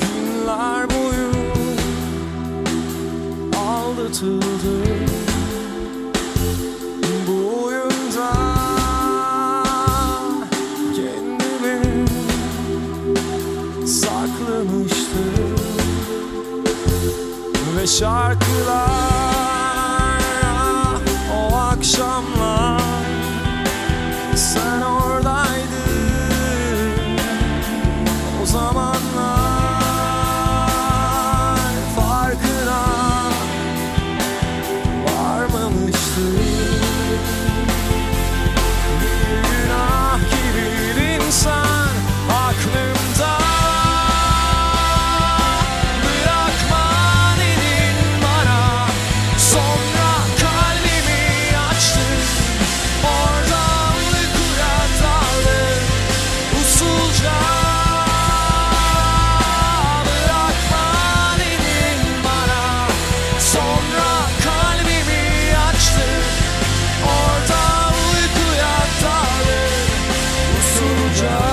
Günler boyu aldatıldı. Bu kendimi saklamıştım. Ve şarkılar show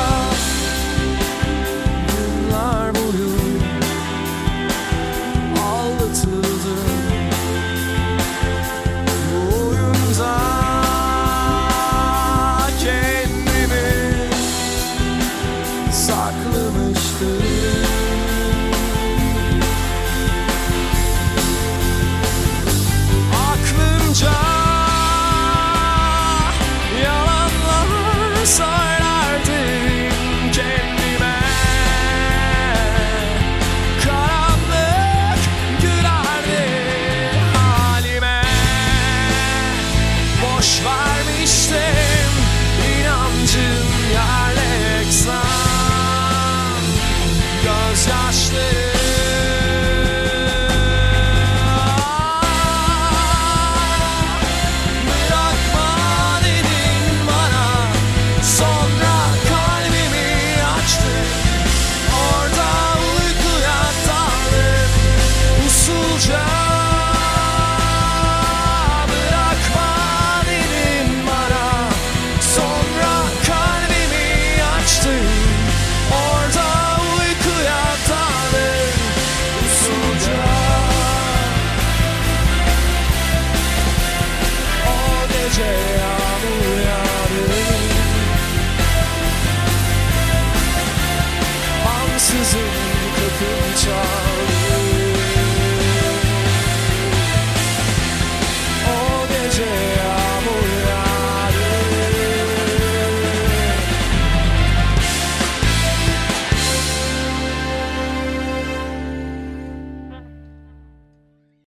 future.